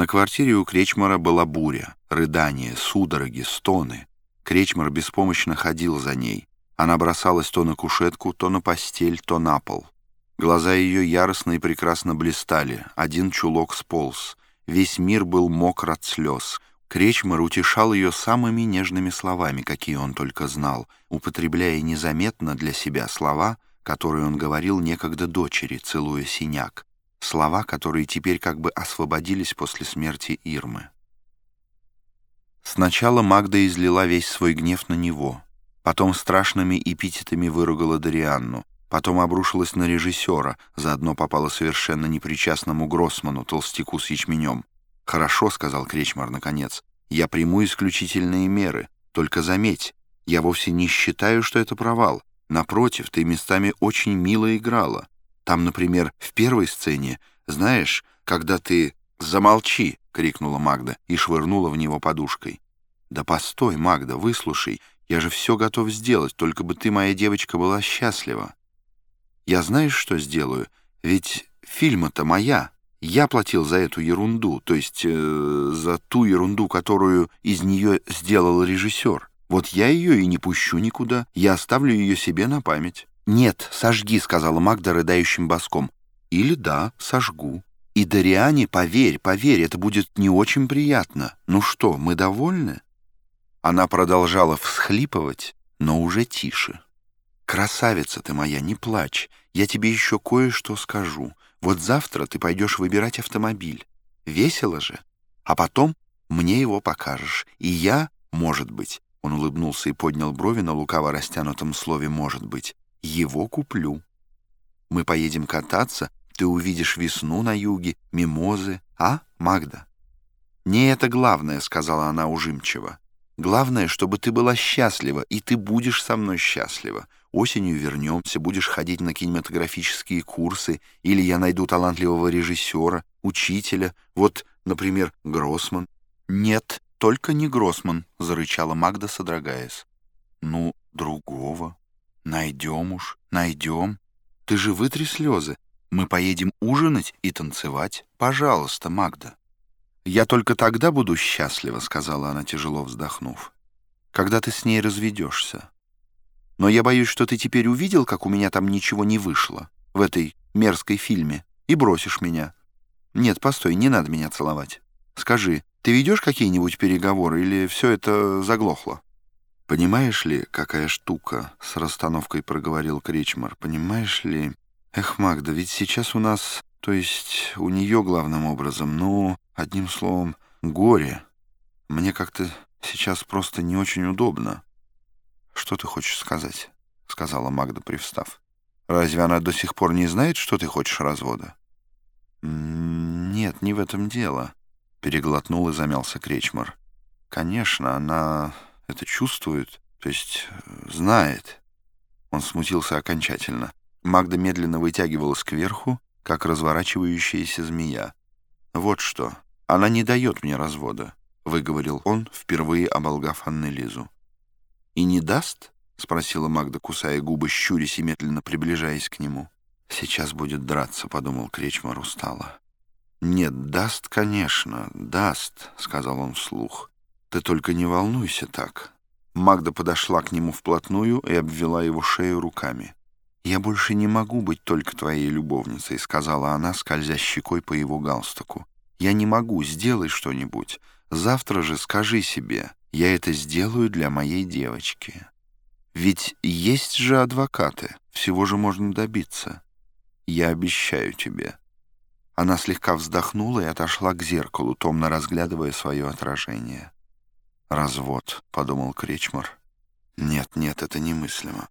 На квартире у Кречмара была буря, рыдания, судороги, стоны. Кречмар беспомощно ходил за ней. Она бросалась то на кушетку, то на постель, то на пол. Глаза ее яростно и прекрасно блистали, один чулок сполз. Весь мир был мокр от слез. Кречмар утешал ее самыми нежными словами, какие он только знал, употребляя незаметно для себя слова, которые он говорил некогда дочери, целуя синяк. Слова, которые теперь как бы освободились после смерти Ирмы. Сначала Магда излила весь свой гнев на него, потом страшными эпитетами выругала Дарианну, потом обрушилась на режиссера, заодно попала совершенно непричастному Гроссману, толстяку с ячменем. «Хорошо», — сказал Кречмар наконец, — «я приму исключительные меры. Только заметь, я вовсе не считаю, что это провал. Напротив, ты местами очень мило играла. Там, например, в первой сцене, знаешь, когда ты «Замолчи!» — крикнула Магда и швырнула в него подушкой. «Да постой, Магда, выслушай. Я же все готов сделать, только бы ты, моя девочка, была счастлива. Я знаешь, что сделаю? Ведь фильма-то моя. Я платил за эту ерунду, то есть э, за ту ерунду, которую из нее сделал режиссер. Вот я ее и не пущу никуда. Я оставлю ее себе на память». «Нет, сожги», — сказала Магда рыдающим боском. «Или да, сожгу». И Дариане, поверь, поверь, это будет не очень приятно. Ну что, мы довольны?» Она продолжала всхлипывать, но уже тише. «Красавица ты моя, не плачь. Я тебе еще кое-что скажу. Вот завтра ты пойдешь выбирать автомобиль. Весело же. А потом мне его покажешь. И я, может быть...» Он улыбнулся и поднял брови на лукаво растянутом слове «может быть». «Его куплю. Мы поедем кататься, ты увидишь весну на юге, мимозы, а, Магда?» «Не это главное», — сказала она ужимчиво. «Главное, чтобы ты была счастлива, и ты будешь со мной счастлива. Осенью вернемся, будешь ходить на кинематографические курсы, или я найду талантливого режиссера, учителя, вот, например, Гроссман». «Нет, только не Гроссман», — зарычала Магда, содрогаясь. «Ну, другого. Найдем уж, найдем. Ты же вытри слезы. Мы поедем ужинать и танцевать. Пожалуйста, Магда». «Я только тогда буду счастлива», — сказала она, тяжело вздохнув, «когда ты с ней разведешься. Но я боюсь, что ты теперь увидел, как у меня там ничего не вышло в этой мерзкой фильме, и бросишь меня. Нет, постой, не надо меня целовать. Скажи, ты ведешь какие-нибудь переговоры или все это заглохло?» «Понимаешь ли, какая штука?» — с расстановкой проговорил Кречмар. «Понимаешь ли...» Эх, Магда, ведь сейчас у нас, то есть у нее главным образом, ну, одним словом, горе. Мне как-то сейчас просто не очень удобно. Что ты хочешь сказать? Сказала Магда, привстав. Разве она до сих пор не знает, что ты хочешь развода? Нет, не в этом дело. Переглотнул и замялся Кречмар. Конечно, она это чувствует, то есть э, знает. Он смутился окончательно. Магда медленно вытягивалась кверху, как разворачивающаяся змея. «Вот что. Она не дает мне развода», — выговорил он, впервые оболгав Аннелизу. «И не даст?» — спросила Магда, кусая губы, щурясь и медленно приближаясь к нему. «Сейчас будет драться», — подумал Кречмар устало. «Нет, даст, конечно, даст», — сказал он вслух. «Ты только не волнуйся так». Магда подошла к нему вплотную и обвела его шею руками. «Я больше не могу быть только твоей любовницей», — сказала она, скользя щекой по его галстуку. «Я не могу, сделай что-нибудь. Завтра же скажи себе, я это сделаю для моей девочки. Ведь есть же адвокаты, всего же можно добиться. Я обещаю тебе». Она слегка вздохнула и отошла к зеркалу, томно разглядывая свое отражение. «Развод», — подумал Кречмар. «Нет, нет, это немыслимо.